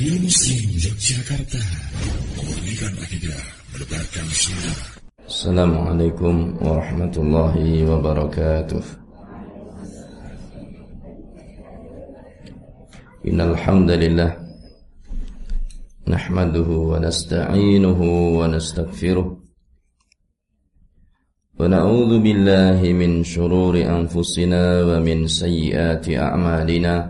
Radio Muslim Yogyakarta Assalamualaikum warahmatullahi wabarakatuh. Innal hamdalillah nahmaduhu wa nasta'inuhu wa nastaghfiruh. Wa na'udzu billahi min shururi anfusina wa min sayyiati a'malina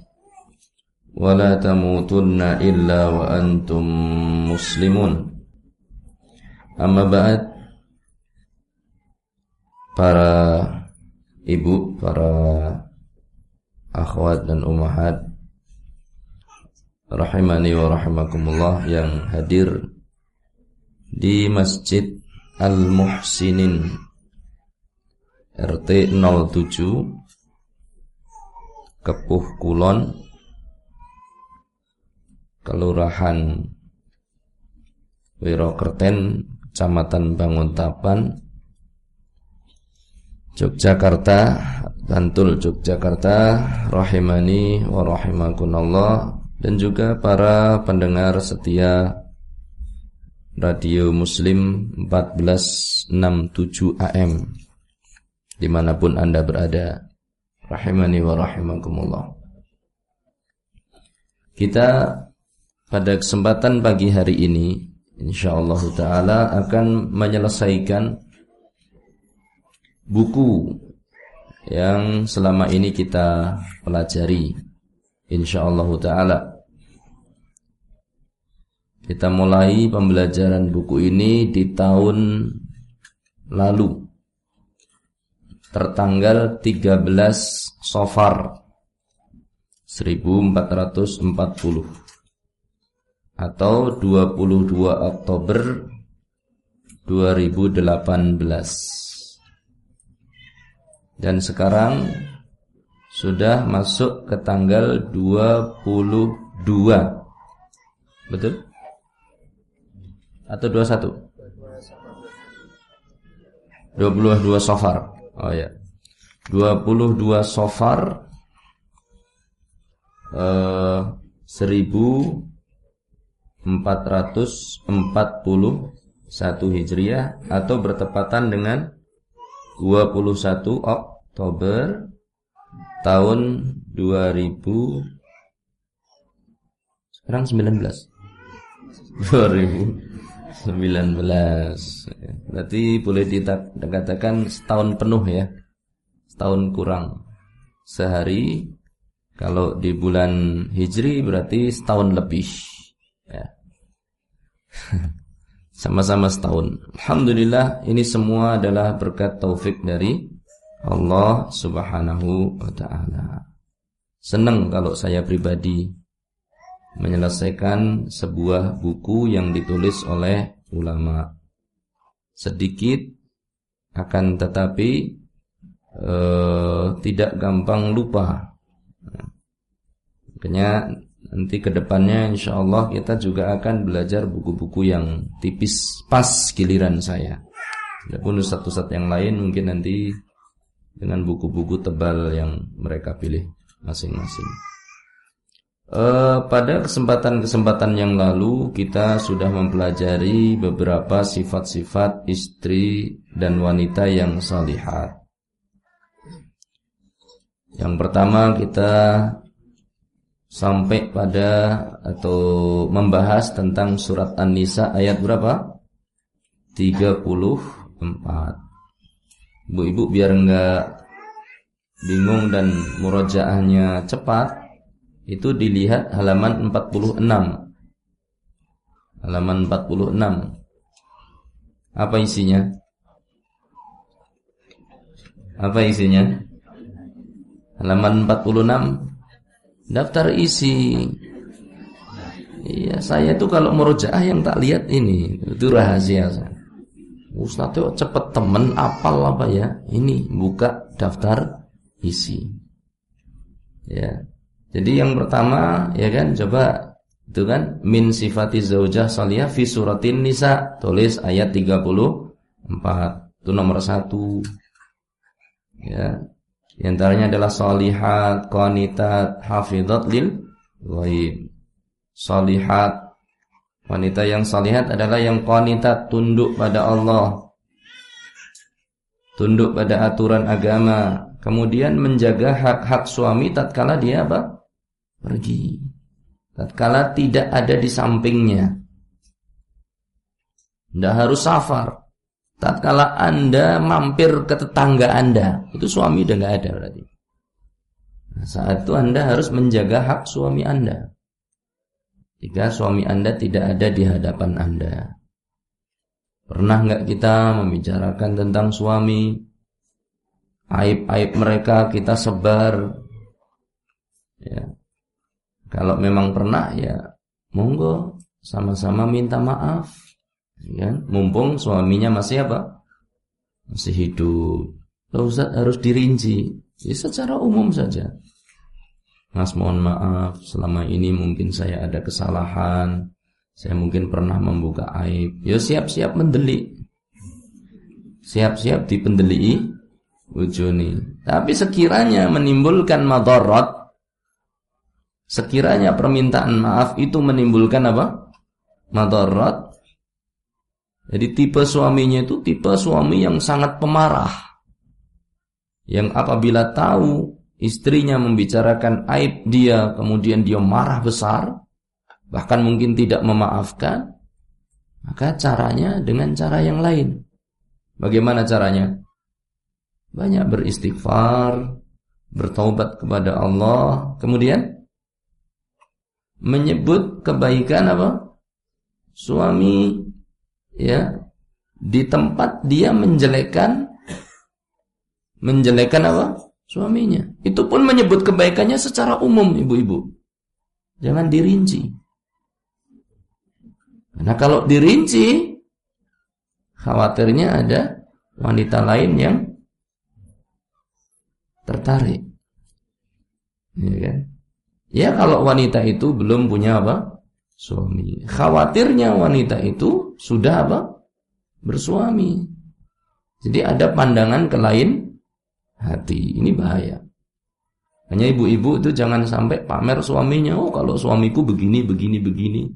ولا تموتن إلا وأنتم مسلمون أما بعد para ibu, para akhwat dan umahat rahimani wa rahimakumullah yang hadir di Masjid Al-Muhsinin RT 07 Kepuh Kulon Kelurahan Wirokerten, Kecamatan Banguntapan, Yogyakarta, Bantul Yogyakarta, rahimani wa rahimakunallah. Dan juga para pendengar setia Radio Muslim 1467 AM di mana pun Anda berada rahimani wa rahimakumullah. Kita pada kesempatan pagi hari ini insyaallah taala akan menyelesaikan buku yang selama ini kita pelajari insyaallah taala. Kita mulai pembelajaran buku ini di tahun lalu tertanggal 13 Sofar 1440 atau 22 Oktober 2018 dan sekarang sudah masuk ke tanggal 22 betul? atau 21? 22 Sofar oh ya 22 Sofar eh, 1000 441 Hijriah atau bertepatan dengan 21 Oktober tahun 2000 sekarang 19 2019 berarti boleh dikatakan setahun penuh ya. Setahun kurang. Sehari kalau di bulan Hijri berarti setahun lebih Ya. Sama-sama setahun. Alhamdulillah ini semua adalah berkat taufik dari Allah Subhanahu wa taala. Senang kalau saya pribadi menyelesaikan sebuah buku yang ditulis oleh ulama. Sedikit akan tetapi eh, tidak gampang lupa. Makanya Nanti ke depannya insya Allah kita juga akan belajar buku-buku yang tipis pas giliran saya. Adapun satu-satu yang lain mungkin nanti dengan buku-buku tebal yang mereka pilih masing-masing. E, pada kesempatan-kesempatan yang lalu kita sudah mempelajari beberapa sifat-sifat istri dan wanita yang salihat. Yang pertama kita sampai pada atau membahas tentang surat An-Nisa ayat berapa? 34. Ibu-ibu biar enggak bingung dan murojaahnya cepat, itu dilihat halaman 46. Halaman 46. Apa isinya? Apa isinya? Halaman 46 daftar isi Iya, saya itu kalau merojaah yang tak lihat ini, itu rahasia saya. Ustaz itu cepet temen apal apa ya? Ini buka daftar isi. Ya. Jadi yang pertama ya kan coba itu kan min sifati zaujah salihah fi suratin nisa tulis ayat 34 itu nomor satu ya di antaranya adalah salihat qanitat hafizat lil ghaib. Salihat wanita yang salihat adalah yang qanitat tunduk pada Allah. Tunduk pada aturan agama. Kemudian menjaga hak-hak suami tatkala dia apa? Pergi. Tatkala tidak ada di sampingnya. Tidak harus safar. Tatkala Anda mampir ke tetangga Anda, itu suami udah nggak ada berarti. Nah, saat itu Anda harus menjaga hak suami Anda. Jika suami Anda tidak ada di hadapan Anda. Pernah nggak kita membicarakan tentang suami? Aib-aib mereka kita sebar. Ya, kalau memang pernah ya monggo sama-sama minta maaf. Ya, mumpung suaminya masih apa? Masih hidup. Loh Ustaz harus dirinci. Ya secara umum saja. Mas mohon maaf selama ini mungkin saya ada kesalahan. Saya mungkin pernah membuka aib. Ya siap-siap mendelik. Siap-siap dipendeli ujuni. Tapi sekiranya menimbulkan madarat Sekiranya permintaan maaf itu menimbulkan apa? Madarat. Jadi tipe suaminya itu tipe suami yang sangat pemarah. Yang apabila tahu istrinya membicarakan aib dia, kemudian dia marah besar, bahkan mungkin tidak memaafkan, maka caranya dengan cara yang lain. Bagaimana caranya? Banyak beristighfar, bertaubat kepada Allah, kemudian menyebut kebaikan apa? Suami ya di tempat dia menjelekkan menjelekkan apa? Suaminya. Itu pun menyebut kebaikannya secara umum, ibu-ibu. Jangan dirinci. Karena kalau dirinci, khawatirnya ada wanita lain yang tertarik. Ya kan? Ya kalau wanita itu belum punya apa? Suami. Khawatirnya wanita itu sudah apa? Bersuami. Jadi ada pandangan ke lain hati. Ini bahaya. Hanya ibu-ibu itu jangan sampai pamer suaminya. Oh kalau suamiku begini, begini, begini.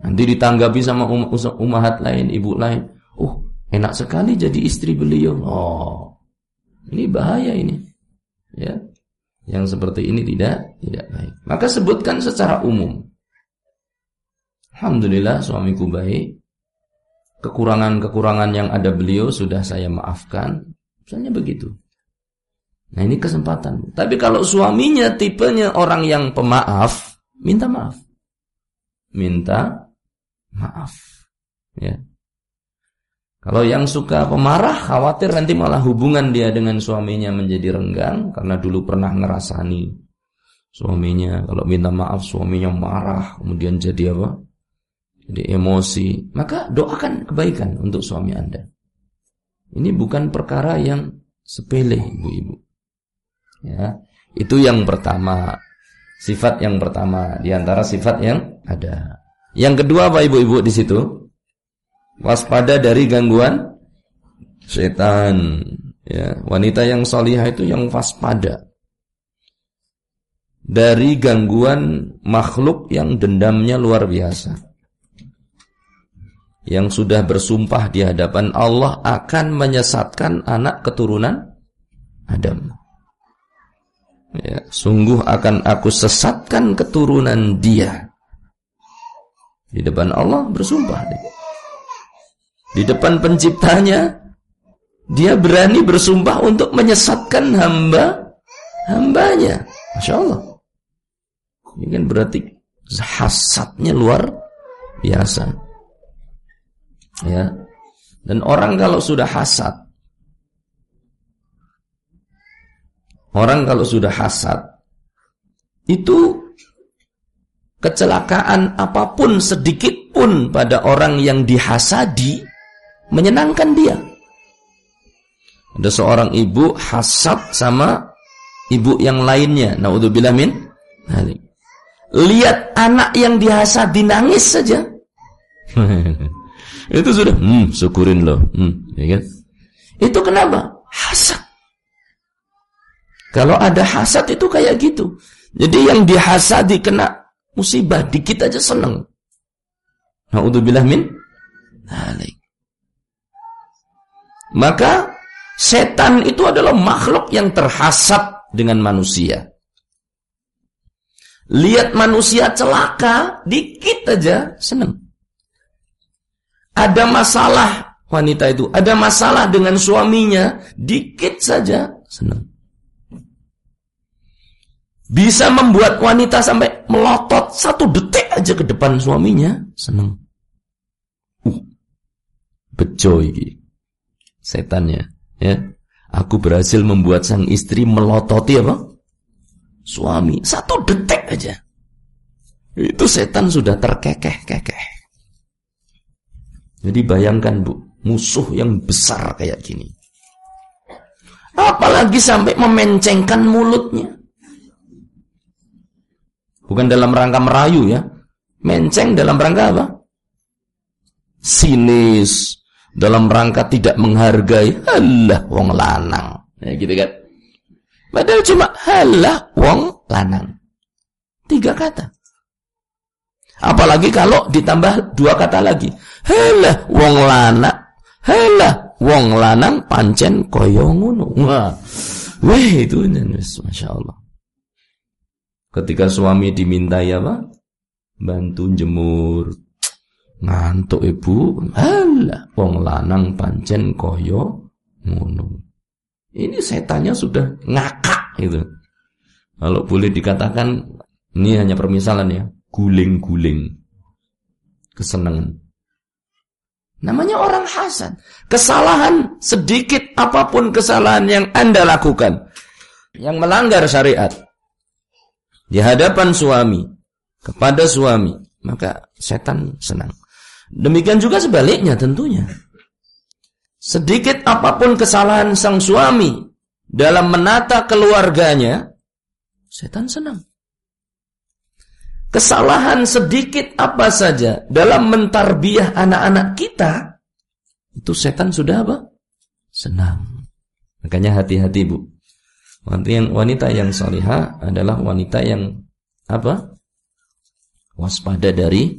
Nanti ditanggapi sama um, umahat lain, ibu lain. Oh enak sekali jadi istri beliau. Oh ini bahaya ini. Ya yang seperti ini tidak tidak baik. Maka sebutkan secara umum. Alhamdulillah suamiku baik. Kekurangan-kekurangan yang ada beliau sudah saya maafkan. Misalnya begitu. Nah ini kesempatan. Tapi kalau suaminya tipenya orang yang pemaaf, minta maaf. Minta maaf. Ya. Kalau yang suka pemarah, khawatir nanti malah hubungan dia dengan suaminya menjadi renggang karena dulu pernah ngerasani suaminya. Kalau minta maaf suaminya marah, kemudian jadi apa? Jadi emosi. Maka doakan kebaikan untuk suami Anda. Ini bukan perkara yang sepele, ibu-ibu. Ya, itu yang pertama. Sifat yang pertama di antara sifat yang ada. Yang kedua apa ibu-ibu di situ? waspada dari gangguan setan. Ya, wanita yang salihah itu yang waspada dari gangguan makhluk yang dendamnya luar biasa. Yang sudah bersumpah di hadapan Allah akan menyesatkan anak keturunan Adam. Ya, sungguh akan aku sesatkan keturunan dia. Di depan Allah bersumpah. Di depan penciptanya Dia berani bersumpah untuk menyesatkan hamba Hambanya Masya Allah Ini kan berarti Hasatnya luar biasa Ya Dan orang kalau sudah hasad Orang kalau sudah hasad Itu kecelakaan apa pun sedikit pun pada orang yang dihasadi menyenangkan dia. Ada seorang ibu hasad sama ibu yang lainnya. Naudzubillah min Lihat anak yang dihasadi nangis saja. Itu sudah, hmm, syukurin loh. Hmm, ya kan? Itu kenapa? Hasad. Kalau ada hasad itu kayak gitu. Jadi yang dihasadi kena musibah dikit aja seneng. Nauzubillah min dzalik. Maka setan itu adalah makhluk yang terhasad dengan manusia. Lihat manusia celaka, dikit aja seneng. Ada masalah wanita itu, ada masalah dengan suaminya, dikit saja seneng. Bisa membuat wanita sampai melotot satu detik aja ke depan suaminya, seneng. Uh, bejo. Setannya, ya. Aku berhasil membuat sang istri melototi apa? Suami, satu detik aja. Itu setan sudah terkekeh-kekeh. Jadi bayangkan bu, musuh yang besar kayak gini. Apalagi sampai memencengkan mulutnya. Bukan dalam rangka merayu ya. Menceng dalam rangka apa? Sinis. Dalam rangka tidak menghargai. Halah wong lanang. Ya gitu kan. Padahal cuma halah wong lanang. Tiga kata. Apalagi kalau ditambah dua kata lagi. Halah wong lanang. Halah wong lanang pancen koyonguno. Wah. Wah itu Masya Allah. Ketika suami dimintai apa? Bantu jemur. Ngantuk ibu. Alah, wong lanang pancen koyo ngono. Ini setannya sudah ngakak itu. Kalau boleh dikatakan ini hanya permisalan ya, guling-guling. Kesenangan. Namanya orang hasad. Kesalahan sedikit apa pun kesalahan yang Anda lakukan yang melanggar syariat di hadapan suami kepada suami, maka setan senang. Demikian juga sebaliknya tentunya. Sedikit apa pun kesalahan sang suami dalam menata keluarganya, setan senang. Kesalahan sedikit apa saja dalam mentarbiah anak-anak kita, itu setan sudah apa? Senang. Makanya hati-hati bu. Wanita yang wanita yang salihah adalah wanita yang apa? Waspada dari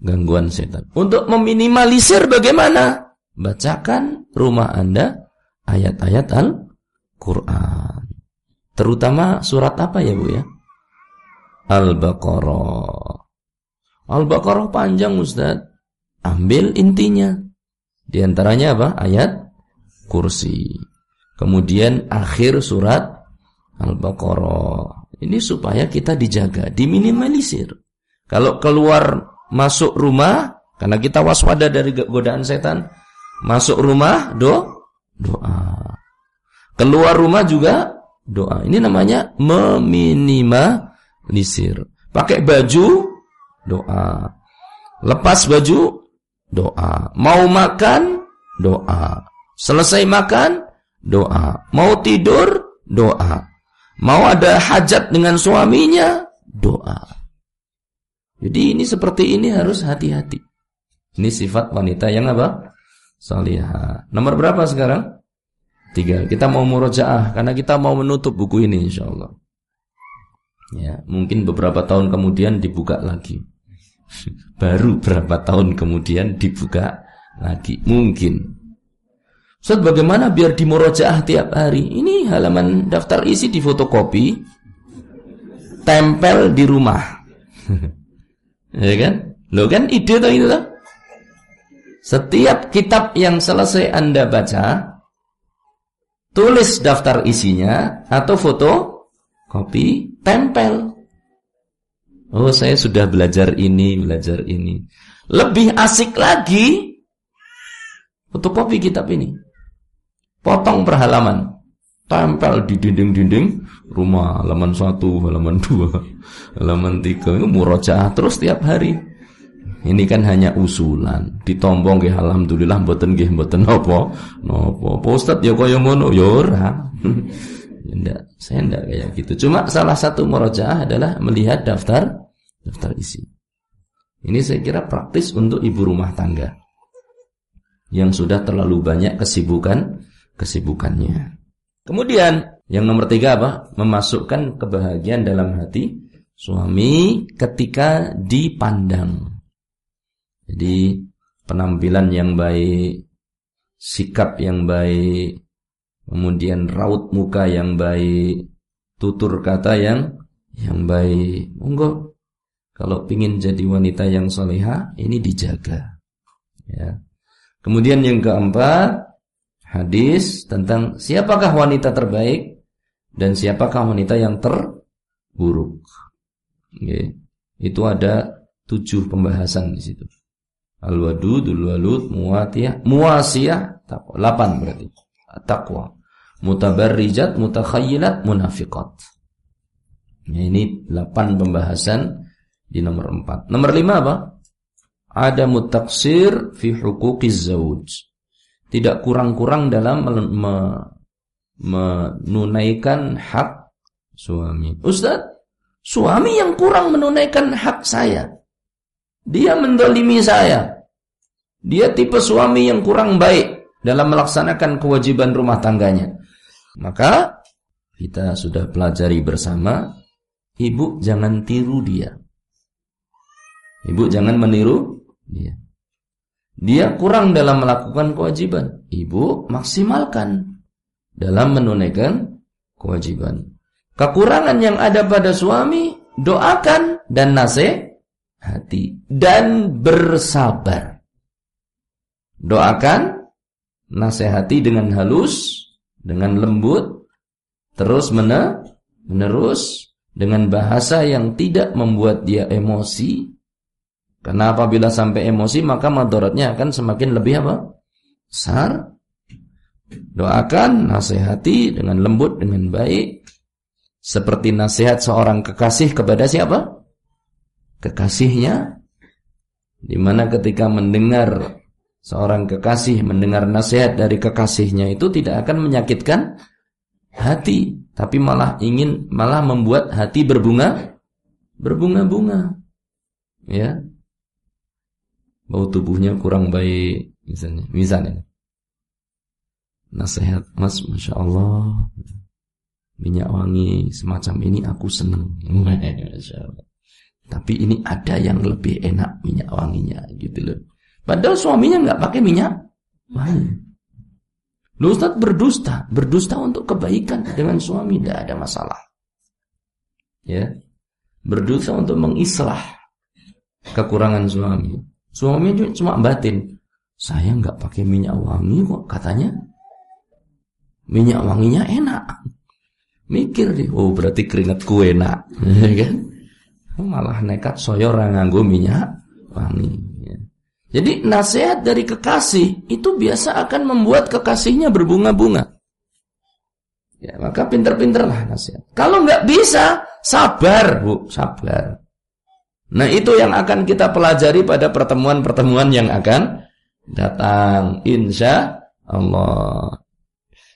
gangguan setan. Untuk meminimalisir bagaimana? Bacakan rumah Anda ayat-ayat Al-Qur'an. Terutama surat apa ya, Bu ya? Al-Baqarah. Al-Baqarah panjang, Ustaz. Ambil intinya. Di antaranya apa? Ayat kursi. Kemudian akhir surat Al-Baqarah. Ini supaya kita dijaga, diminimalisir. Kalau keluar masuk rumah, karena kita waspada dari godaan setan, masuk rumah do doa. Keluar rumah juga doa. Ini namanya meminimalisir. Pakai baju doa. Lepas baju doa. Mau makan doa. Selesai makan doa. Mau tidur, doa. Mau ada hajat dengan suaminya, doa. Jadi ini seperti ini harus hati-hati. Ini sifat wanita yang apa? Salihah. Nomor berapa sekarang? Tiga. Kita mau murojaah karena kita mau menutup buku ini insya Allah. Ya, mungkin beberapa tahun kemudian dibuka lagi. Baru berapa tahun kemudian dibuka lagi. Mungkin. Ustaz bagaimana biar di murojaah tiap hari? Ini halaman daftar isi di fotokopi, tempel di rumah. ya kan? Lo kan ide tuh itu tuh. Setiap kitab yang selesai Anda baca, tulis daftar isinya atau foto kopi, tempel. Oh, saya sudah belajar ini, belajar ini. Lebih asik lagi fotokopi kitab ini potong per halaman. Tempel di dinding-dinding rumah halaman satu, halaman dua, halaman tiga itu murojaah terus tiap hari. Ini kan hanya usulan. Ditombong nggih alhamdulillah mboten nggih mboten napa. Napa. Pak Ustaz ya kaya ngono ya ora. enggak, saya enggak kayak gitu. Cuma salah satu murojaah adalah melihat daftar daftar isi. Ini saya kira praktis untuk ibu rumah tangga yang sudah terlalu banyak kesibukan kesibukannya. Kemudian yang nomor tiga apa? Memasukkan kebahagiaan dalam hati suami ketika dipandang. Jadi penampilan yang baik, sikap yang baik, kemudian raut muka yang baik, tutur kata yang yang baik. Monggo kalau ingin jadi wanita yang soleha, ini dijaga. Ya. Kemudian yang keempat, hadis tentang siapakah wanita terbaik dan siapakah wanita yang terburuk. Okay. Itu ada tujuh pembahasan di situ. Al-wadudul walud muwatiyah muwasiyah taqwa. Lapan berarti. Taqwa. Mutabarrijat, mutakhayyilat, munafiqat. Ya, ini delapan pembahasan di nomor empat. Nomor lima apa? ada mutaksir fi huquqiz zauj. Tidak kurang-kurang dalam menunaikan hak suami. Ustaz, suami yang kurang menunaikan hak saya. Dia mendolimi saya. Dia tipe suami yang kurang baik dalam melaksanakan kewajiban rumah tangganya. Maka kita sudah pelajari bersama, ibu jangan tiru dia. Ibu jangan meniru dia. Dia kurang dalam melakukan kewajiban. Ibu maksimalkan dalam menunaikan kewajiban. Kekurangan yang ada pada suami, doakan dan nasihati dan bersabar. Doakan, nasihati dengan halus, dengan lembut, terus menerus dengan bahasa yang tidak membuat dia emosi, karena apabila sampai emosi maka madaratnya akan semakin lebih apa? Besar. Doakan, nasihati dengan lembut, dengan baik. Seperti nasihat seorang kekasih kepada siapa? Kekasihnya. Di mana ketika mendengar seorang kekasih mendengar nasihat dari kekasihnya itu tidak akan menyakitkan hati. Tapi malah ingin, malah membuat hati berbunga, berbunga-bunga. Ya, bau tubuhnya kurang baik misalnya misalnya nasihat mas masya Allah minyak wangi semacam ini aku seneng tapi ini ada yang lebih enak minyak wanginya gitu loh padahal suaminya nggak pakai minyak wangi Lu Ustaz berdusta, berdusta untuk kebaikan dengan suami tidak ada masalah. Ya. Berdusta untuk mengislah kekurangan suami. Suami cuma batin. Saya nggak pakai minyak wangi kok katanya. Minyak wanginya enak. Mikir deh, oh berarti keringatku enak, ya kan? Malah nekat soyor nganggo minyak wangi. Jadi nasihat dari kekasih itu biasa akan membuat kekasihnya berbunga-bunga. Ya, maka pinter-pinterlah nasihat. Kalau nggak bisa, sabar, Bu, sabar. Nah itu yang akan kita pelajari pada pertemuan-pertemuan yang akan datang. Insya Allah.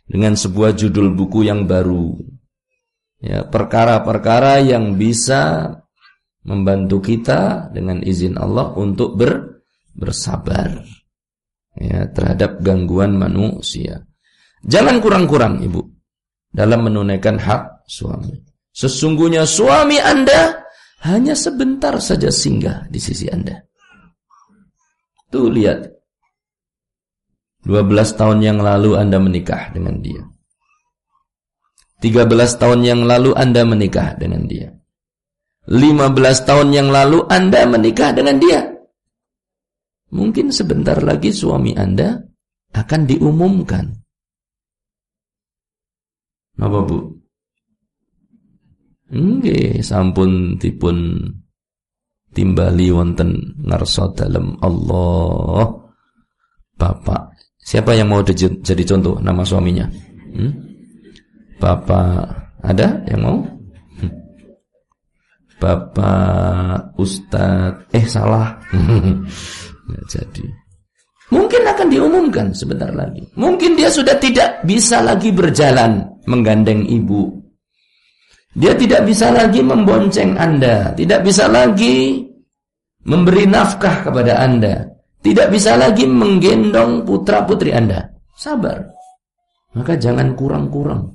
Dengan sebuah judul buku yang baru. Ya, perkara-perkara yang bisa membantu kita dengan izin Allah untuk ber, bersabar ya, terhadap gangguan manusia. Jangan kurang-kurang ibu dalam menunaikan hak suami. Sesungguhnya suami anda hanya sebentar saja singgah di sisi Anda. Tuh lihat. 12 tahun yang lalu Anda menikah dengan dia. 13 tahun yang lalu Anda menikah dengan dia. 15 tahun yang lalu Anda menikah dengan dia. Mungkin sebentar lagi suami Anda akan diumumkan. Apa bu? Nggih, sampun dipun timbali wonten ngarsa dalam Allah. Bapak, siapa yang mau jadi contoh nama suaminya? Hmm? Bapak ada yang mau? Bapak Ustadz eh salah nggak jadi. Mungkin akan diumumkan sebentar lagi. Mungkin dia sudah tidak bisa lagi berjalan menggandeng ibu. Dia tidak bisa lagi membonceng anda. Tidak bisa lagi memberi nafkah kepada anda. Tidak bisa lagi menggendong putra putri anda. Sabar. Maka jangan kurang-kurang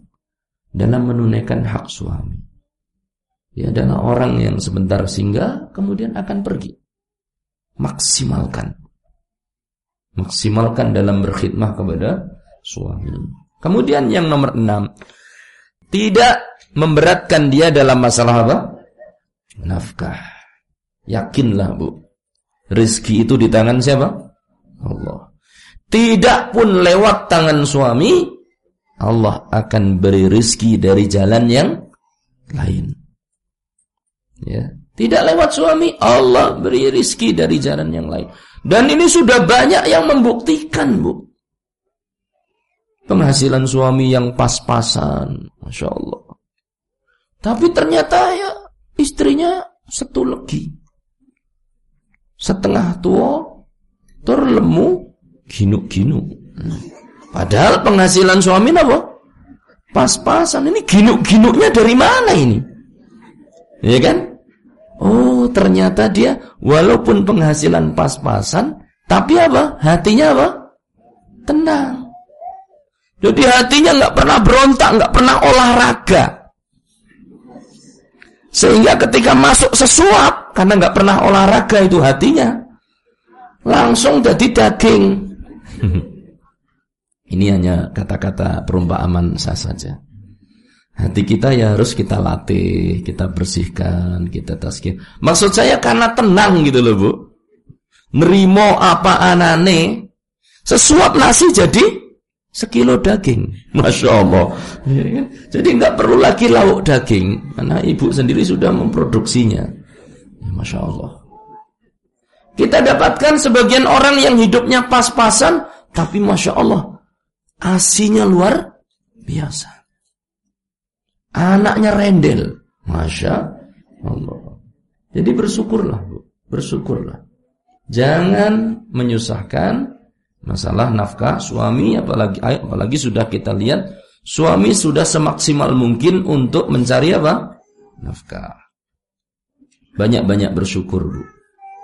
dalam menunaikan hak suami. Dia adalah orang yang sebentar singgah kemudian akan pergi. Maksimalkan. Maksimalkan dalam berkhidmah kepada suami. Kemudian yang nomor enam. Tidak memberatkan dia dalam masalah apa? Nafkah. Yakinlah bu. Rizki itu di tangan siapa? Allah. Tidak pun lewat tangan suami. Allah akan beri rizki dari jalan yang lain. Ya. Tidak lewat suami, Allah beri rizki dari jalan yang lain. Dan ini sudah banyak yang membuktikan, Bu. Penghasilan suami yang pas-pasan, Masya Allah. Tapi ternyata ya istrinya satu legi. Setengah tua, terlemu, ginu-ginu. Padahal penghasilan suami apa? Pas-pasan. Ini ginu-ginunya dari mana ini? Ya kan? Oh, ternyata dia walaupun penghasilan pas-pasan, tapi apa? Hatinya apa? Tenang. Jadi hatinya nggak pernah berontak, nggak pernah olahraga. Sehingga ketika masuk sesuap, karena nggak pernah olahraga itu hatinya, langsung jadi daging. Ini hanya kata-kata perumpamaan saya saja. Hati kita ya harus kita latih, kita bersihkan, kita taskin. Maksud saya karena tenang gitu loh bu. Nerimo apa anane, sesuap nasi jadi sekilo daging. Masya Allah. Ya, kan? Jadi nggak perlu lagi lauk daging, karena ibu sendiri sudah memproduksinya. Ya, Masya Allah. Kita dapatkan sebagian orang yang hidupnya pas-pasan, tapi Masya Allah, asinya luar biasa. Anaknya rendel. Masya Allah. Jadi bersyukurlah, Bu. Bersyukurlah. Jangan menyusahkan masalah nafkah suami apalagi apalagi sudah kita lihat suami sudah semaksimal mungkin untuk mencari apa? nafkah. Banyak-banyak bersyukur, Bu.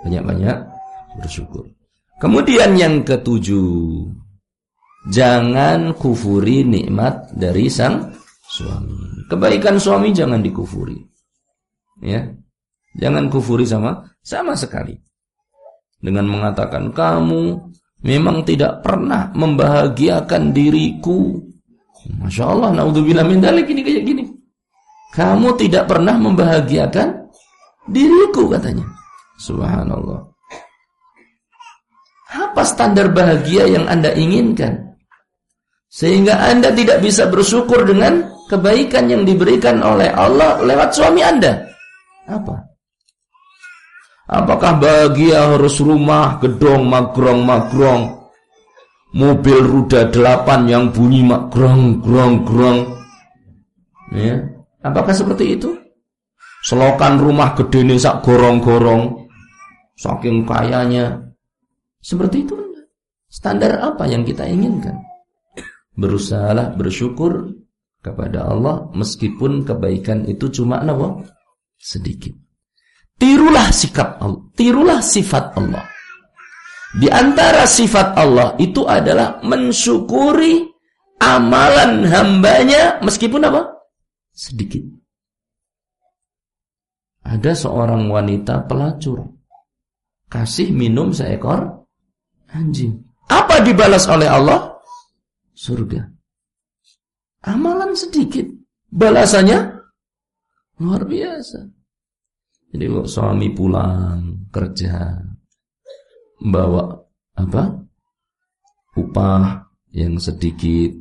Banyak-banyak bersyukur. Kemudian yang ketujuh, jangan kufuri nikmat dari sang suami. Kebaikan suami jangan dikufuri. Ya. Jangan kufuri sama sama sekali. Dengan mengatakan kamu memang tidak pernah membahagiakan diriku. Masya Allah, naudzubillah min dalik ini kayak gini. Kamu tidak pernah membahagiakan diriku katanya. Subhanallah. Apa standar bahagia yang Anda inginkan? Sehingga Anda tidak bisa bersyukur dengan kebaikan yang diberikan oleh Allah lewat suami Anda? Apa? Apakah bahagia harus rumah, gedong, magrong, magrong, mobil roda delapan yang bunyi magrong, grong, grong? Ya. Apakah seperti itu? Selokan rumah gede nih sak gorong-gorong, saking kayanya. Seperti itu Standar apa yang kita inginkan? Berusahalah bersyukur kepada Allah meskipun kebaikan itu cuma apa? sedikit. Tirulah sikap Allah, tirulah sifat Allah. Di antara sifat Allah itu adalah mensyukuri amalan hambanya meskipun apa? sedikit. Ada seorang wanita pelacur kasih minum seekor anjing. Apa dibalas oleh Allah? Surga. Amalan sedikit, balasannya luar biasa. Jadi suami pulang kerja bawa apa? upah yang sedikit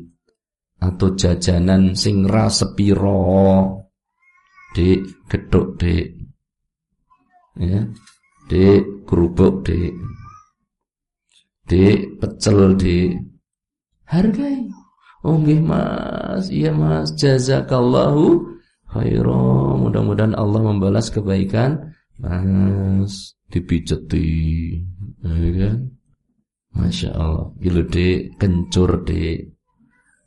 atau jajanan sing sepiro Dek, geduk dek. Ya. Dek, kerupuk dek. Dek, pecel dek. Hargai. Oh nggih Mas, iya Mas, jazakallahu khairan. Mudah-mudahan Allah membalas kebaikan Mas dipijeti. Ya kan? Masya Allah. Gila dek, kencur dek.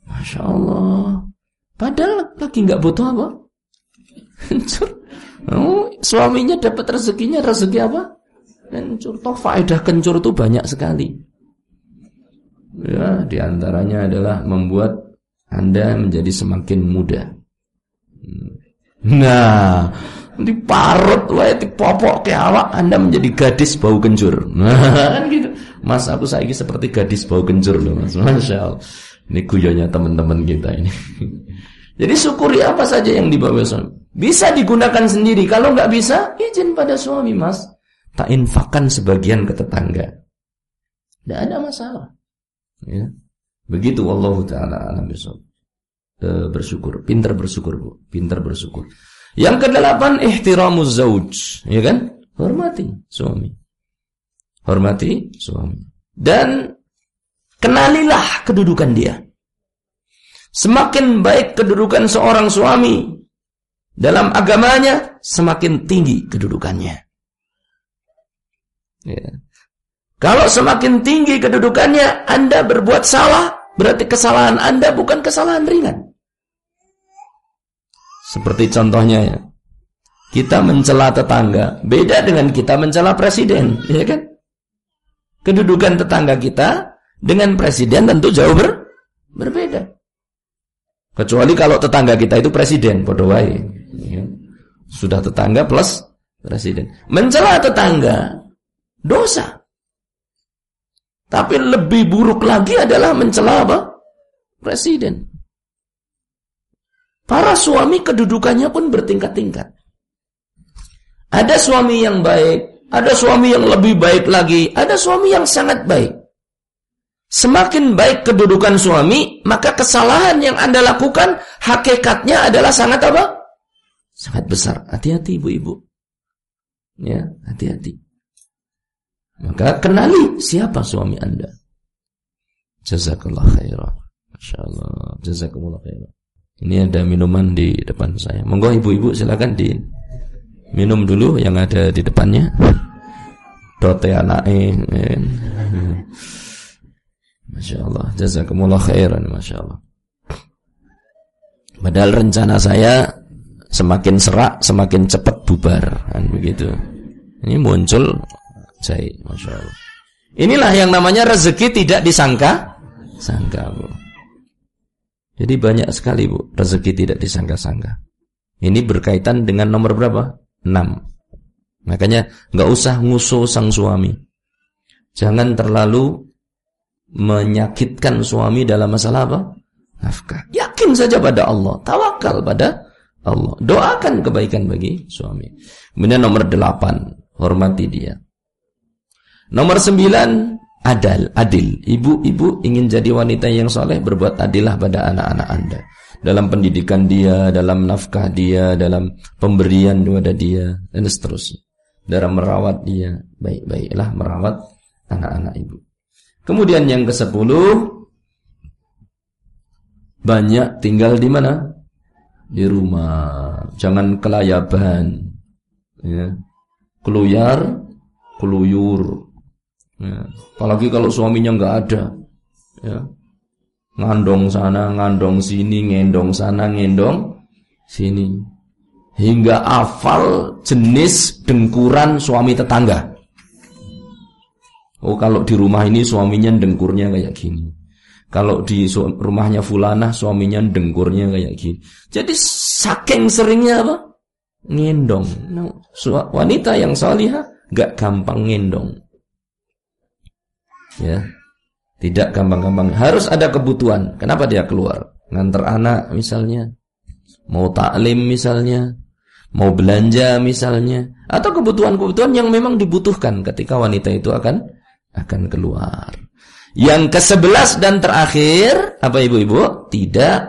Masya Allah. Padahal lagi nggak butuh apa? Kencur. Oh, suaminya dapat rezekinya rezeki apa? Kencur. Toh faedah kencur itu banyak sekali. Ya, di antaranya adalah membuat Anda menjadi semakin muda. Nah, diparut wae dipopok ke awak Anda menjadi gadis bau kencur. Nah, kan gitu. Mas aku saiki seperti gadis bau kencur loh Mas. Masya Allah. Ini guyonnya teman-teman kita ini. Jadi syukuri apa saja yang dibawa suami. Bisa digunakan sendiri. Kalau nggak bisa, izin pada suami Mas. Tak infakkan sebagian ke tetangga. Tidak ada masalah. Ya. Begitu Allah taala alam. E, bersyukur, pintar bersyukur, Bu. Pintar bersyukur. Yang kedelapan ihtiramuz zauj, ya kan? Hormati suami. Hormati suami. Dan kenalilah kedudukan dia. Semakin baik kedudukan seorang suami dalam agamanya, semakin tinggi kedudukannya. Ya. Kalau semakin tinggi kedudukannya, Anda berbuat salah, berarti kesalahan Anda bukan kesalahan ringan. Seperti contohnya ya, kita mencela tetangga, beda dengan kita mencela presiden, ya kan? Kedudukan tetangga kita dengan presiden tentu jauh ber, berbeda. Kecuali kalau tetangga kita itu presiden, bodoh ya. Sudah tetangga plus presiden. Mencela tetangga dosa. Tapi lebih buruk lagi adalah mencela apa? Presiden. Para suami kedudukannya pun bertingkat-tingkat. Ada suami yang baik, ada suami yang lebih baik lagi, ada suami yang sangat baik. Semakin baik kedudukan suami, maka kesalahan yang Anda lakukan hakikatnya adalah sangat apa? Sangat besar. Hati-hati ibu-ibu. Ya, hati-hati. Maka kenali siapa suami anda. Jazakallah khairan. Masya Allah. Jazakumullah khairan. Ini ada minuman di depan saya. Monggo ibu-ibu silakan di minum dulu yang ada di depannya. Dote anake. Masya Allah. Jazakumullah khairan. Masya Allah. Padahal rencana saya semakin serak, semakin cepat bubar. Kan begitu. Ini muncul Jahit, Masya Allah. Inilah yang namanya rezeki tidak disangka sangka, Bu. Jadi banyak sekali, Bu, rezeki tidak disangka-sangka. Ini berkaitan dengan nomor berapa? 6. Makanya nggak usah ngusuh sang suami. Jangan terlalu menyakitkan suami dalam masalah apa? Nafkah. Yakin saja pada Allah, tawakal pada Allah. Doakan kebaikan bagi suami. Kemudian nomor 8, hormati dia. Nomor sembilan, adal, adil. Ibu-ibu ingin jadi wanita yang soleh, berbuat adillah pada anak-anak anda. Dalam pendidikan dia, dalam nafkah dia, dalam pemberian kepada dia, dan seterusnya. Dalam merawat dia, baik-baiklah merawat anak-anak ibu. Kemudian yang ke sepuluh, banyak tinggal di mana? Di rumah. Jangan kelayaban. Ya. Keluyar, keluyur, Ya. Apalagi kalau suaminya nggak ada, ya. ngandong sana, ngandong sini, ngendong sana, ngendong sini, hingga afal jenis dengkuran suami tetangga. Oh kalau di rumah ini suaminya dengkurnya kayak gini. Kalau di rumahnya fulana suaminya dengkurnya kayak gini. Jadi saking seringnya apa? Ngendong. Nah, wanita yang salihah gak gampang ngendong ya. Tidak gampang-gampang. Harus ada kebutuhan. Kenapa dia keluar? Ngantar anak misalnya. Mau taklim misalnya. Mau belanja misalnya. Atau kebutuhan-kebutuhan yang memang dibutuhkan ketika wanita itu akan akan keluar. Yang ke sebelas dan terakhir apa ibu-ibu? Tidak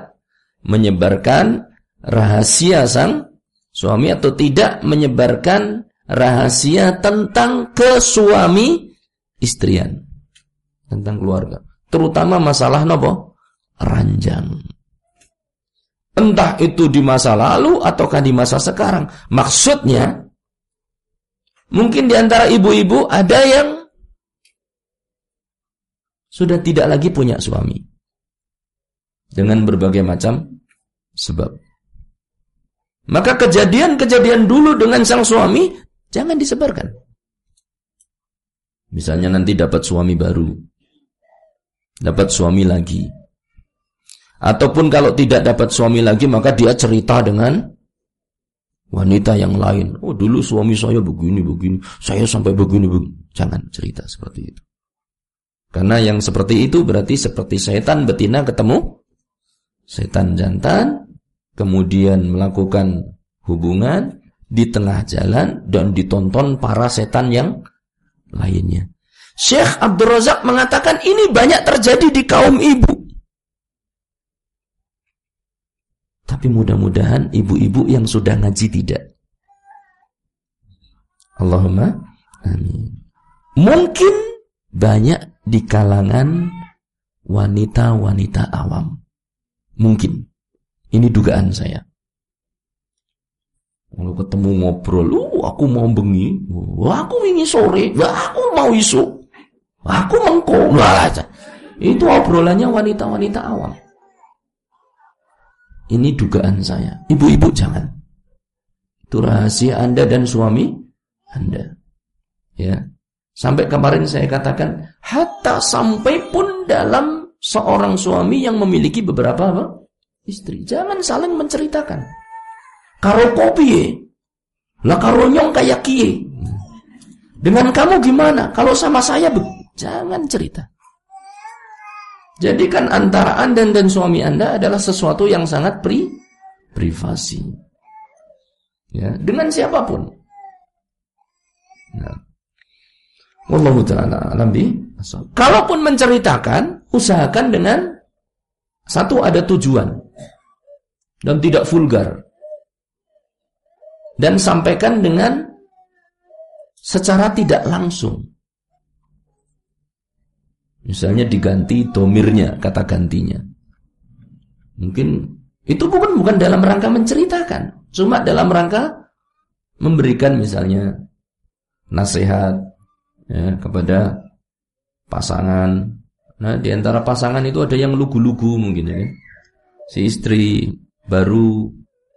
menyebarkan rahasia sang suami atau tidak menyebarkan rahasia tentang kesuami istrian tentang keluarga. Terutama masalah nopo ranjang. Entah itu di masa lalu ataukah di masa sekarang. Maksudnya, mungkin di antara ibu-ibu ada yang sudah tidak lagi punya suami. Dengan berbagai macam sebab. Maka kejadian-kejadian dulu dengan sang suami jangan disebarkan. Misalnya nanti dapat suami baru. Dapat suami lagi. Ataupun kalau tidak dapat suami lagi maka dia cerita dengan wanita yang lain. Oh dulu suami saya begini, begini. Saya sampai begini, begini. Jangan cerita seperti itu. Karena yang seperti itu berarti seperti setan betina ketemu setan jantan. Kemudian melakukan hubungan di tengah jalan dan ditonton para setan yang lainnya. Syekh Abdul Razak mengatakan ini banyak terjadi di kaum ibu. Tapi mudah-mudahan ibu-ibu yang sudah ngaji tidak. Allahumma amin. Mungkin banyak di kalangan wanita-wanita awam. Mungkin. Ini dugaan saya. Kalau ketemu ngobrol, uh, aku mau bengi, uh, aku ingin sore, uh, aku mau isu, aku mengko, aja. Itu obrolannya wanita-wanita awam. Ini dugaan saya. Ibu-ibu jangan. Itu rahasia Anda dan suami Anda. Ya. Sampai kemarin saya katakan, hatta sampai pun dalam seorang suami yang memiliki beberapa apa? istri. Jangan saling menceritakan. Karo kopi ya. Lah karo nyong kayak kie. Dengan kamu gimana? Kalau sama saya jangan cerita. Jadikan antara Anda dan suami Anda adalah sesuatu yang sangat pri privasi. Ya, dengan siapa pun. Nah. Wallahu taala alam Kalaupun menceritakan, usahakan dengan satu ada tujuan dan tidak vulgar dan sampaikan dengan secara tidak langsung. Misalnya diganti domirnya, kata gantinya. Mungkin itu bukan bukan dalam rangka menceritakan, cuma dalam rangka memberikan misalnya nasihat ya, kepada pasangan. Nah, di antara pasangan itu ada yang lugu-lugu mungkin ya. Si istri baru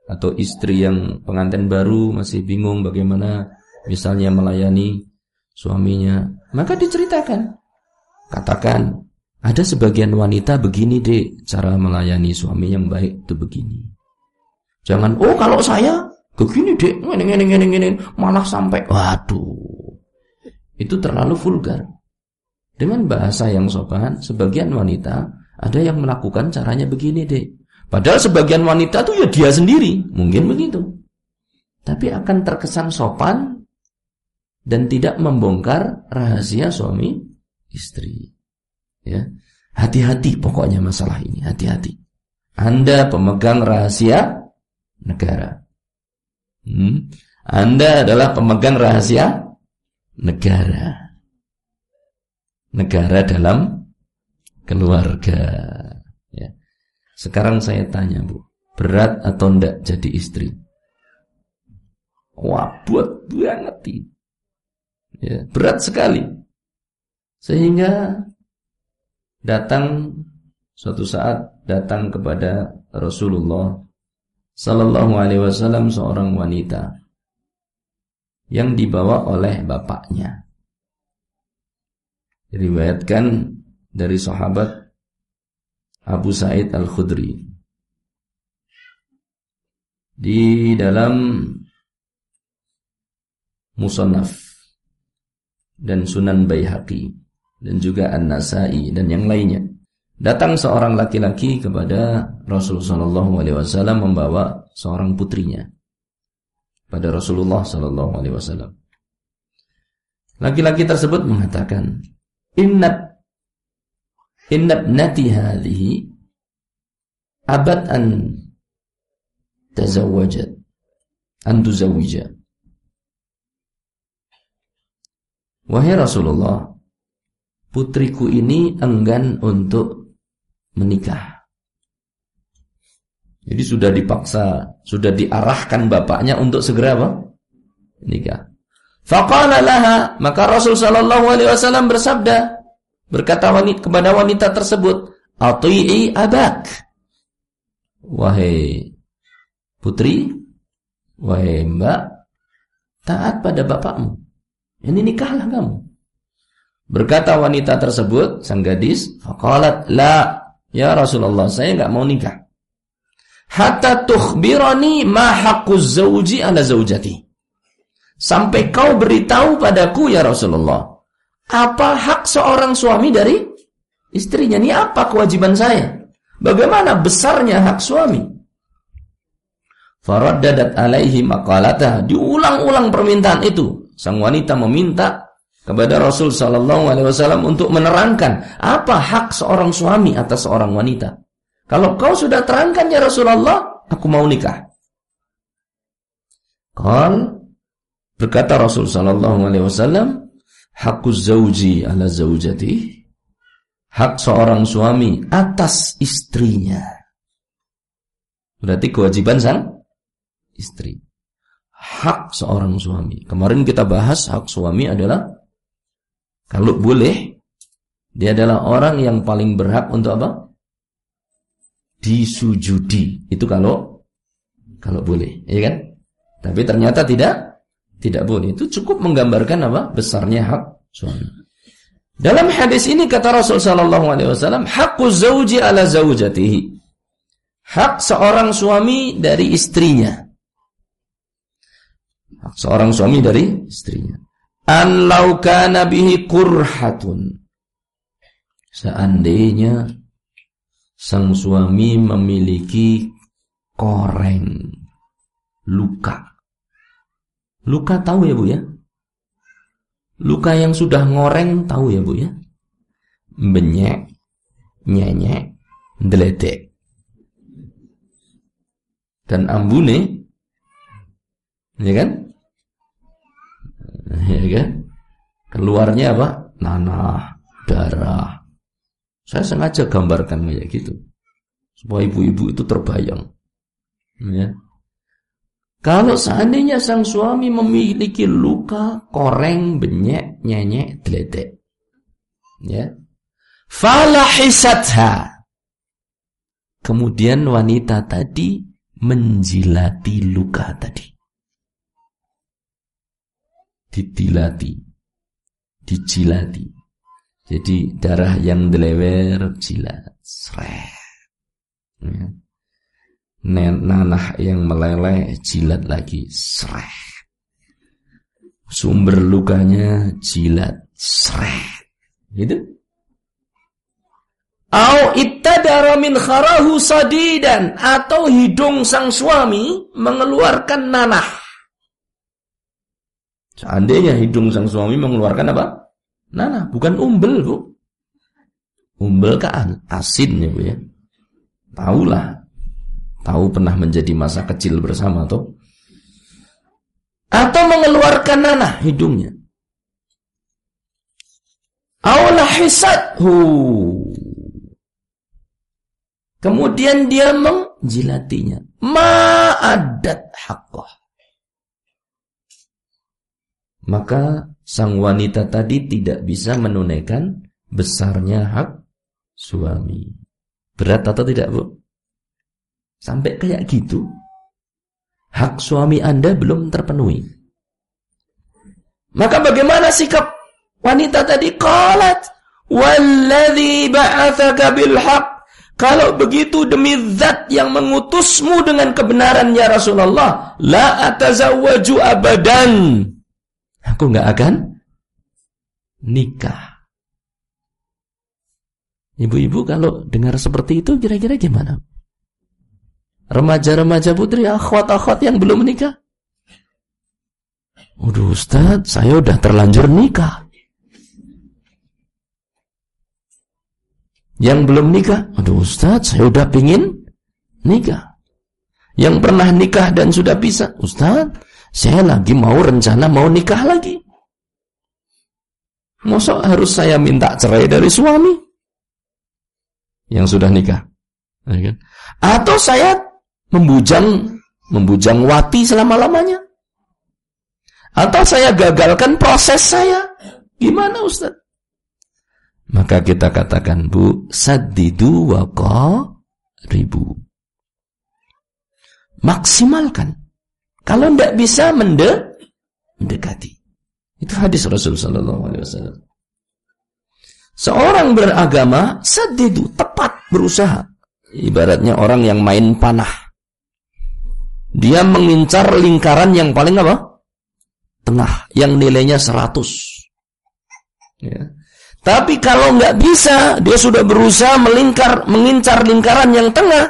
atau istri yang pengantin baru masih bingung bagaimana misalnya melayani suaminya, maka diceritakan. Katakan, ada sebagian wanita begini deh cara melayani suami yang baik itu begini. Jangan, oh kalau saya begini deh, ngene ngene ngene malah sampai, waduh, itu terlalu vulgar. Dengan bahasa yang sopan, sebagian wanita ada yang melakukan caranya begini deh. Padahal sebagian wanita tuh ya dia sendiri, mungkin begitu. Tapi akan terkesan sopan dan tidak membongkar rahasia suami istri. Ya. Hati-hati pokoknya masalah ini, hati-hati. Anda pemegang rahasia negara. Hmm. Anda adalah pemegang rahasia negara. Negara dalam keluarga. Sekarang saya tanya bu, berat atau enggak jadi istri? Wah, buat banget Ya, berat sekali. Sehingga datang suatu saat datang kepada Rasulullah Sallallahu Alaihi Wasallam seorang wanita yang dibawa oleh bapaknya. Diriwayatkan dari sahabat Abu Sa'id Al-Khudri di dalam Musannaf dan Sunan Baihaqi dan juga An-Nasai dan yang lainnya. Datang seorang laki-laki kepada Rasulullah Wasallam membawa seorang putrinya pada Rasulullah Wasallam. Laki-laki tersebut mengatakan, Inna Inna ibnati hadhihi abad an tazawwajat an tuzawwija. Wahai Rasulullah, putriku ini enggan untuk menikah. Jadi sudah dipaksa, sudah diarahkan bapaknya untuk segera apa? Nikah. Faqala laha, maka Rasul sallallahu alaihi wasallam bersabda berkata wanita kepada wanita tersebut, "Ati'i abak." Wahai putri, wahai mbak, taat pada bapakmu. Ini nikahlah kamu. Berkata wanita tersebut, sang gadis, faqalat la, ya Rasulullah, saya enggak mau nikah hatta tukhbirani ma haqquz zawji ala zawjati. Sampai kau beritahu padaku ya Rasulullah, apa hak seorang suami dari istrinya? Ini apa kewajiban saya? Bagaimana besarnya hak suami? Faraddadat alaihi maqalatah. Diulang-ulang permintaan itu. Sang wanita meminta kepada Rasul sallallahu alaihi wasallam untuk menerangkan apa hak seorang suami atas seorang wanita. Kalau kau sudah terangkan ya Rasulullah, aku mau nikah. Qal berkata Rasul sallallahu alaihi wasallam, hakuz zauji ala zaujati. Hak seorang suami atas istrinya. Berarti kewajiban sang istri. Hak seorang suami. Kemarin kita bahas hak suami adalah kalau boleh dia adalah orang yang paling berhak untuk apa? disujudi. Itu kalau kalau boleh, ya kan? Tapi ternyata tidak tidak boleh. Itu cukup menggambarkan apa? Besarnya hak suami. Dalam hadis ini kata Rasul sallallahu alaihi wasallam, haqqu zauji ala zaujatihi. Hak seorang suami dari istrinya. Hak seorang suami dari istrinya. An law kana bihi. Seandainya sang suami memiliki koreng luka. Luka tahu ya Bu ya? Luka yang sudah ngoreng tahu ya Bu ya? Benyek, nyenyek, deledek. Dan ambune ya kan? Ya kan? Keluarnya apa? Nanah, darah, saya sengaja gambarkan kayak gitu. Supaya ibu-ibu itu terbayang. Ya. Kalau seandainya sang suami memiliki luka, koreng, benyek, nyenyek, deledek. Ya. Falahisatha. Kemudian wanita tadi menjilati luka tadi. Ditilati. Dijilati. Jadi darah yang delewer jilat, sreh. Ya. Nanah yang meleleh jilat lagi, sreh. Sumber lukanya jilat, sreh. Gitu. Au ittadara min kharahu sadidan atau hidung sang suami mengeluarkan nanah. Seandainya hidung sang suami mengeluarkan apa? Nah, nah bukan umbel, Bu. Umbel kan asin ya, Bu ya. Tahulah. Tahu pernah menjadi masa kecil bersama tuh. Atau mengeluarkan nanah hidungnya. Aulahisathu. Kemudian dia menjilatinya. Ma'adat haqqah. Maka sang wanita tadi tidak bisa menunaikan besarnya hak suami. Berat atau tidak, Bu? Sampai kayak gitu. Hak suami Anda belum terpenuhi. Maka bagaimana sikap wanita tadi? Qalat, "Walladzi ba'atsaka bil haqq." Kalau begitu demi zat yang mengutusmu dengan kebenaran ya Rasulullah, la atazawwaju abadan aku nggak akan nikah. Ibu-ibu kalau dengar seperti itu kira-kira gimana? Remaja-remaja putri, akhwat-akhwat yang belum menikah. Udah Ustaz, saya udah terlanjur nikah. Yang belum nikah, aduh Ustaz, saya udah pingin nikah. Yang pernah nikah dan sudah bisa, Ustaz, saya lagi mau rencana mau nikah lagi. Masa harus saya minta cerai dari suami? Yang sudah nikah. Ya kan? Atau saya membujang membujang wati selama-lamanya? Atau saya gagalkan proses saya? Gimana Ustaz? Maka kita katakan Bu, sadidu wa ribu. Maksimalkan. Kalau tidak bisa mende mendekati. Itu hadis Rasul sallallahu alaihi wasallam. Seorang beragama sadidu tepat berusaha. Ibaratnya orang yang main panah. Dia mengincar lingkaran yang paling apa? Tengah, yang nilainya 100. Ya. Tapi kalau nggak bisa, dia sudah berusaha melingkar, mengincar lingkaran yang tengah.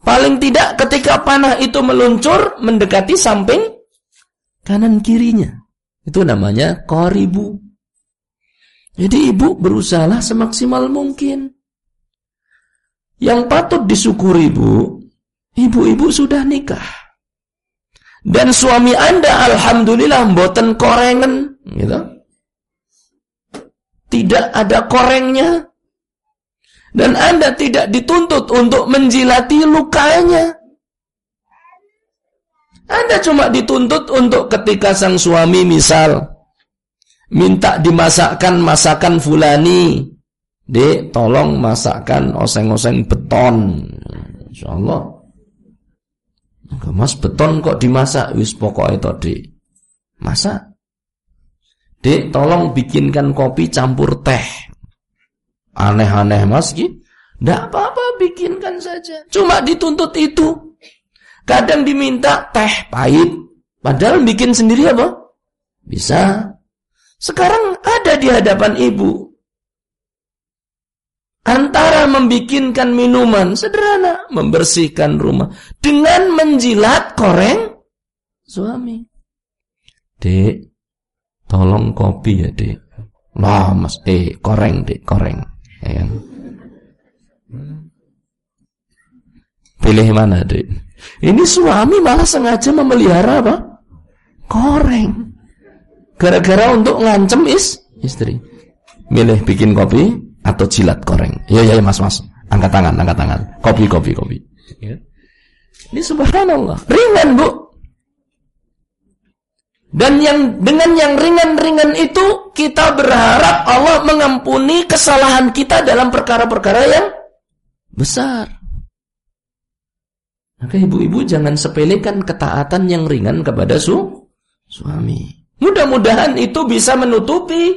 Paling tidak ketika panah itu meluncur mendekati samping kanan kirinya. Itu namanya koribu. Jadi ibu berusaha semaksimal mungkin. Yang patut disyukuri ibu, ibu-ibu sudah nikah. Dan suami anda alhamdulillah mboten korengan, gitu. Tidak ada korengnya. Dan anda tidak dituntut untuk menjilati lukanya. Anda cuma dituntut untuk ketika sang suami misal minta dimasakkan masakan fulani. Dek, tolong masakkan oseng-oseng beton. Insyaallah. Mas beton kok dimasak wis pokoknya Dek. Masak. Dek, tolong bikinkan kopi campur teh. Aneh-aneh Mas ki. Ndak apa-apa bikinkan saja. Cuma dituntut itu. Kadang diminta teh pahit. Padahal bikin sendiri apa? Bisa. Sekarang ada di hadapan ibu. Antara membikinkan minuman sederhana, membersihkan rumah dengan menjilat koreng suami. Dek, tolong kopi ya, Dek. Lah, Mas, eh koreng, Dek, koreng. Ya. Kan? Pilih mana, Dek? Ini suami malah sengaja memelihara apa? Koreng. Gara-gara untuk ngancem is istri. Milih bikin kopi atau jilat koreng. Iya iya mas mas. Angkat tangan, angkat tangan. Kopi kopi kopi. Ya. Ini subhanallah. Ringan bu. Dan yang dengan yang ringan-ringan itu kita berharap Allah mengampuni kesalahan kita dalam perkara-perkara yang besar. Maka ibu-ibu jangan sepelekan ketaatan yang ringan kepada su suami. Mudah-mudahan itu bisa menutupi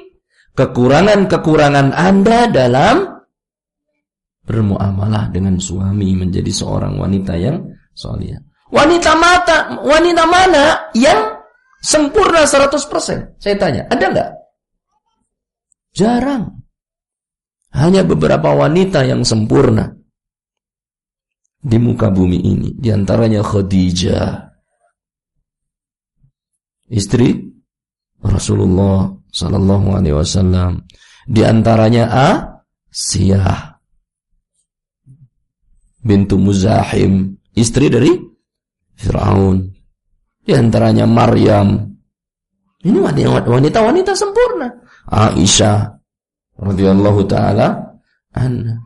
kekurangan-kekurangan Anda dalam bermuamalah dengan suami menjadi seorang wanita yang soleh. Wanita mata, wanita mana yang sempurna 100%? Saya tanya, ada nggak? Jarang. Hanya beberapa wanita yang sempurna di muka bumi ini. Di antaranya Khadijah. Istri Rasulullah sallallahu alaihi wasallam. Di antaranya Asiyah bintu Muzahim, istri dari Firaun. Di antaranya Maryam. Ini wanita-wanita sempurna. Aisyah radhiyallahu taala anha.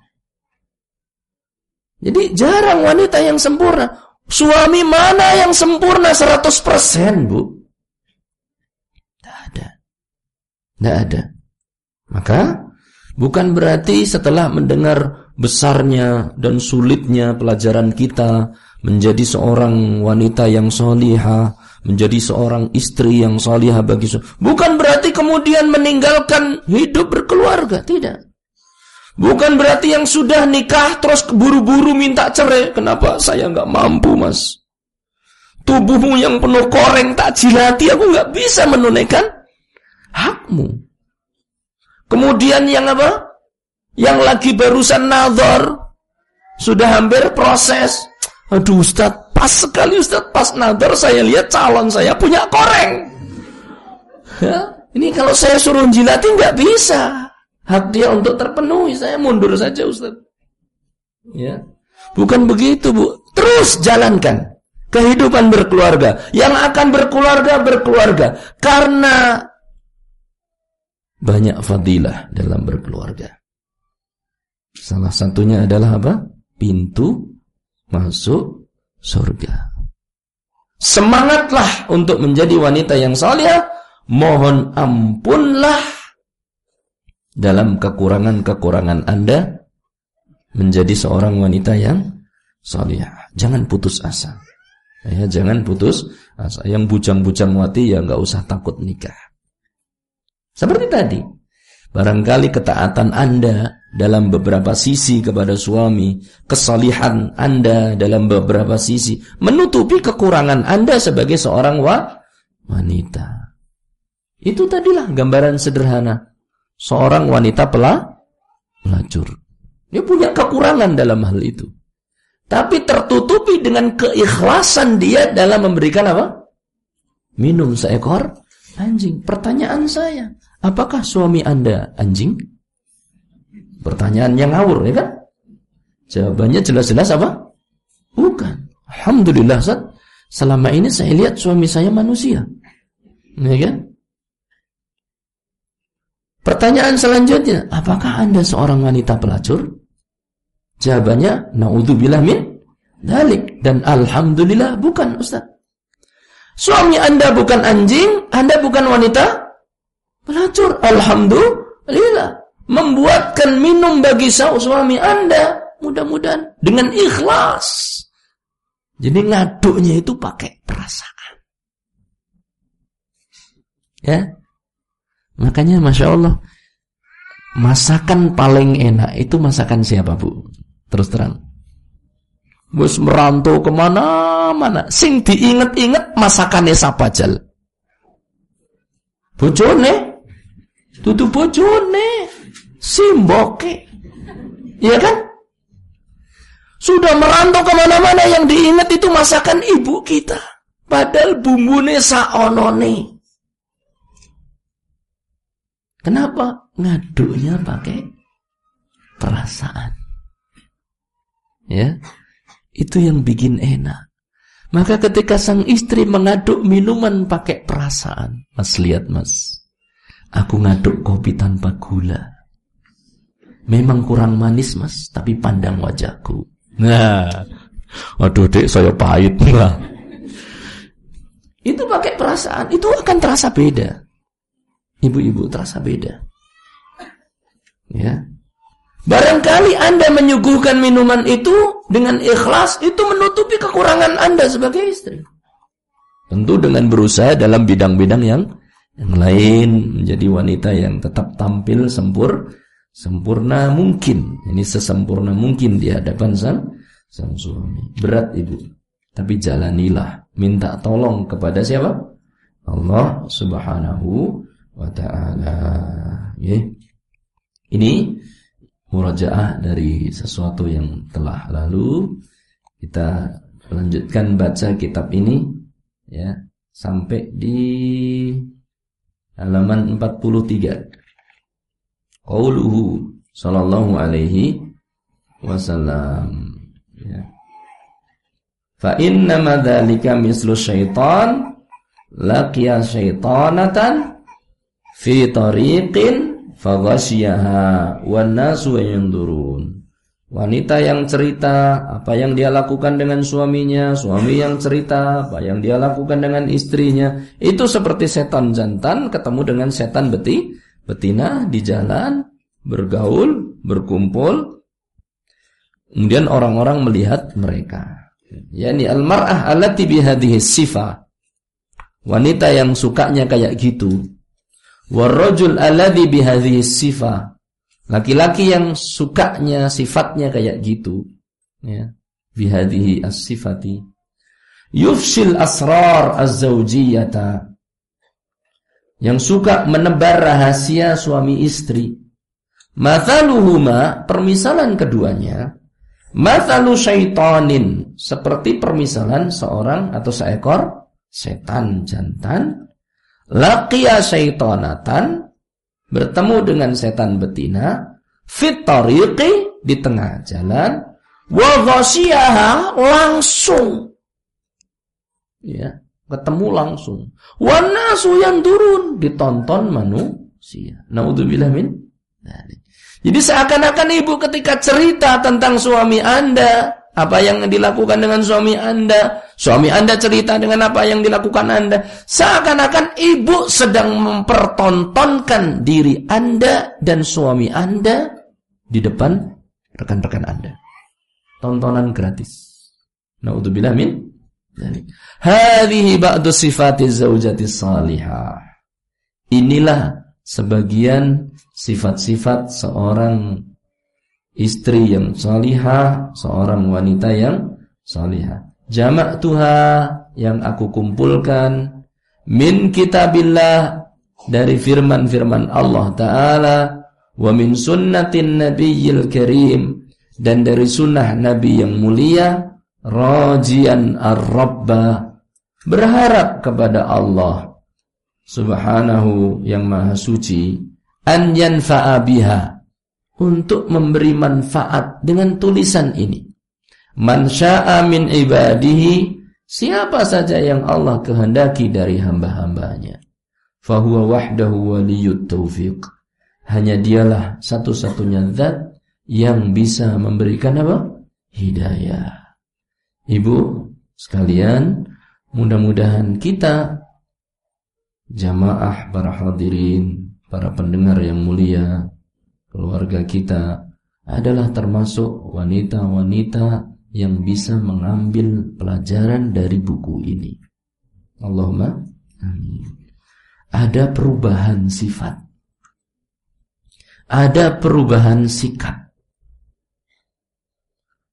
Jadi jarang wanita yang sempurna. Suami mana yang sempurna 100%, Bu? Tidak ada. Maka bukan berarti setelah mendengar besarnya dan sulitnya pelajaran kita menjadi seorang wanita yang solihah, menjadi seorang istri yang solihah bagi Bukan berarti kemudian meninggalkan hidup berkeluarga, tidak. Bukan berarti yang sudah nikah terus buru-buru minta cerai. Kenapa saya nggak mampu, mas? Tubuhmu yang penuh koreng tak jilati, aku nggak bisa menunaikan hakmu. Kemudian yang apa? Yang lagi barusan nazar sudah hampir proses. Aduh Ustaz, pas sekali Ustaz, pas nazar saya lihat calon saya punya koreng. Ini kalau saya suruh jilati nggak bisa. Hak dia untuk terpenuhi, saya mundur saja Ustaz. Ya. Bukan begitu, Bu. Terus jalankan kehidupan berkeluarga. Yang akan berkeluarga berkeluarga karena banyak fadilah dalam berkeluarga. Salah satunya adalah apa? Pintu masuk surga. Semangatlah untuk menjadi wanita yang salihah, mohon ampunlah dalam kekurangan-kekurangan Anda menjadi seorang wanita yang salihah. Jangan putus asa. Ya, jangan putus asa. Yang bujang-bujang mati ya nggak usah takut nikah. Seperti tadi, barangkali ketaatan Anda dalam beberapa sisi kepada suami, kesalihan Anda dalam beberapa sisi menutupi kekurangan Anda sebagai seorang wa wanita. Itu tadilah gambaran sederhana seorang wanita pela pelacur. Dia punya kekurangan dalam hal itu. Tapi tertutupi dengan keikhlasan dia dalam memberikan apa? Minum seekor anjing. Pertanyaan saya, apakah suami Anda anjing? Pertanyaan yang ngawur, ya kan? Jawabannya jelas-jelas apa? Bukan. Alhamdulillah, Ustaz. Selama ini saya lihat suami saya manusia. Ya kan? Pertanyaan selanjutnya, apakah Anda seorang wanita pelacur? Jawabannya, naudzubillah min dalik dan alhamdulillah bukan, Ustaz. Suami Anda bukan anjing, Anda bukan wanita pelacur. Alhamdulillah membuatkan minum bagi suami Anda mudah-mudahan dengan ikhlas. Jadi ngaduknya itu pakai perasaan. Ya. Makanya Masya Allah Masakan paling enak itu masakan siapa bu? Terus terang Bus merantau ke mana-mana Sing diinget-inget masakannya sapajal Bojone Tutu bojone Simboke. Iya kan? Sudah merantau ke mana-mana yang diingat itu masakan ibu kita. Padahal bumbune saonone. Kenapa? Ngaduknya pakai perasaan. Ya. Itu yang bikin enak. Maka ketika sang istri mengaduk minuman pakai perasaan. Mas lihat mas. Aku ngaduk kopi tanpa gula. Memang kurang manis mas, tapi pandang wajahku. Nah, aduh dek saya pahit. Nah. Itu pakai perasaan, itu akan terasa beda. Ibu-ibu terasa beda. Ya. Barangkali Anda menyuguhkan minuman itu dengan ikhlas, itu menutupi kekurangan Anda sebagai istri. Tentu dengan berusaha dalam bidang-bidang yang yang lain menjadi wanita yang tetap tampil sempur sempurna mungkin. Ini sesempurna mungkin di hadapan sang sang suami. Berat ibu. Tapi jalanilah. Minta tolong kepada siapa? Allah subhanahu wa ta'ala. Ya. Ini murajaah dari sesuatu yang telah lalu. Kita lanjutkan baca kitab ini ya sampai di halaman 43 qauluhu sallallahu alaihi wasallam. Ya. Fa inna madzalika mislu syaitan laqiya syaitanatan fi tariqin faghasyaha wan nasu yandurun Wanita yang cerita apa yang dia lakukan dengan suaminya, suami yang cerita apa yang dia lakukan dengan istrinya, itu seperti setan jantan ketemu dengan setan beti, betina di jalan, bergaul, berkumpul. Kemudian orang-orang melihat mereka. Yani al-mar'ah allati bihadhihi sifah. Wanita yang sukanya kayak gitu. Warrajul alladhi bihadhihi sifah. Laki-laki yang sukanya sifatnya kayak gitu. Ya. Bihadhihi as-sifati. Yufsil asrar az-zawjiyata yang suka menebar rahasia suami istri. Mathaluhuma, permisalan keduanya, mathalu syaitanin, seperti permisalan seorang atau seekor setan jantan, laqiya syaitanatan, bertemu dengan setan betina, fit di tengah jalan, wa langsung. Ya, Ketemu langsung. Wanasu yang turun ditonton manusia. Naudzubillah min. Jadi seakan-akan ibu ketika cerita tentang suami anda, apa yang dilakukan dengan suami Anda. Suami Anda cerita dengan apa yang dilakukan Anda. Seakan-akan ibu sedang mempertontonkan diri Anda dan suami Anda di depan rekan-rekan Anda. Tontonan gratis. Naudzubillah min Hadhihi ba'du sifati zaujati salihah. Inilah sebagian sifat-sifat seorang istri yang salihah, seorang wanita yang salihah. Jamak tuha yang aku kumpulkan min kitabillah dari firman-firman Allah Ta'ala wa min sunnatin nabiyil karim dan dari sunnah Nabi yang mulia rajian ar-rabba berharap kepada Allah subhanahu yang maha suci an yanfa'a untuk memberi manfaat dengan tulisan ini. Man syaa min ibadihi siapa saja yang Allah kehendaki dari hamba-hambanya. Fahuwa wahdahu waliyut taufiq. Hanya dialah satu-satunya zat yang bisa memberikan apa? Hidayah. Ibu sekalian, mudah-mudahan kita jamaah para hadirin, para pendengar yang mulia, keluarga kita adalah termasuk wanita-wanita yang bisa mengambil pelajaran dari buku ini. Allahumma amin. Ada perubahan sifat. Ada perubahan sikap.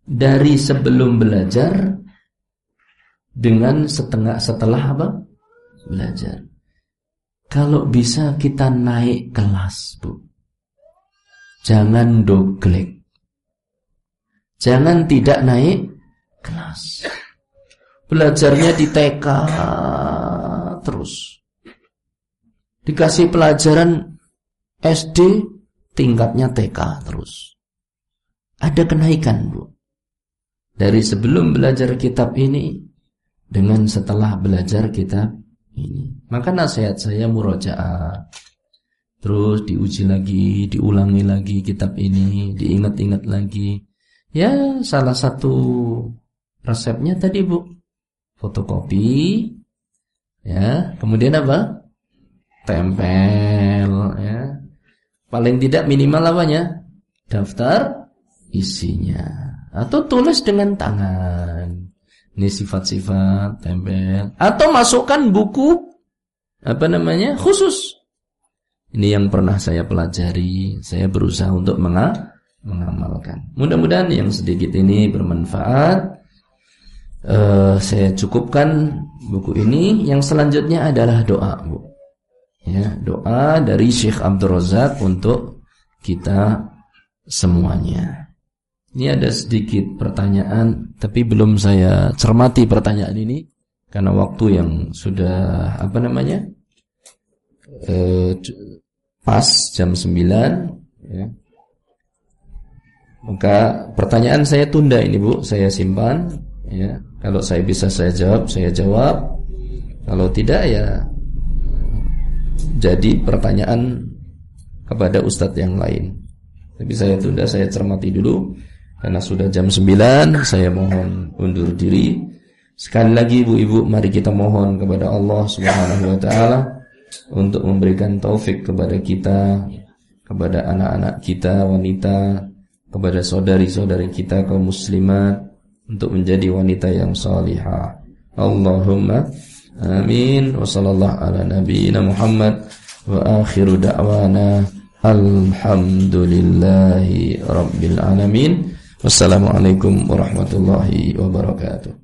Dari sebelum belajar dengan setengah setelah apa? Belajar. Kalau bisa kita naik kelas, Bu. Jangan doglek. Jangan tidak naik kelas. Belajarnya di TK terus. Dikasih pelajaran SD tingkatnya TK terus. Ada kenaikan, Bu. Dari sebelum belajar kitab ini dengan setelah belajar kitab ini. Maka nasihat saya murojaah Terus diuji lagi, diulangi lagi kitab ini, diingat-ingat lagi. Ya, salah satu resepnya tadi, Bu. Fotokopi. Ya, kemudian apa? Tempel, ya. Paling tidak minimal apanya? Daftar isinya. Atau tulis dengan tangan. Ini sifat-sifat, tempel. Atau masukkan buku apa namanya? khusus ini yang pernah saya pelajari, saya berusaha untuk mengamalkan. Mudah-mudahan yang sedikit ini bermanfaat. Uh, saya cukupkan buku ini. Yang selanjutnya adalah doa, Bu. Ya, doa dari Syekh Abdul Razak untuk kita semuanya. Ini ada sedikit pertanyaan, tapi belum saya cermati pertanyaan ini karena waktu yang sudah apa namanya? Uh, pas jam 9 ya. Maka pertanyaan saya tunda ini Bu, saya simpan ya. Kalau saya bisa saya jawab, saya jawab. Kalau tidak ya jadi pertanyaan kepada ustadz yang lain. Tapi saya tunda, saya cermati dulu karena sudah jam 9, saya mohon undur diri. Sekali lagi ibu-ibu, mari kita mohon kepada Allah Subhanahu wa taala untuk memberikan taufik kepada kita, kepada anak-anak kita, wanita, kepada saudari-saudari kita kaum muslimat untuk menjadi wanita yang salihah. Allahumma amin wa sallallahu ala nabiyyina Muhammad wa akhiru da'wana alhamdulillahi rabbil alamin. Wassalamualaikum warahmatullahi wabarakatuh.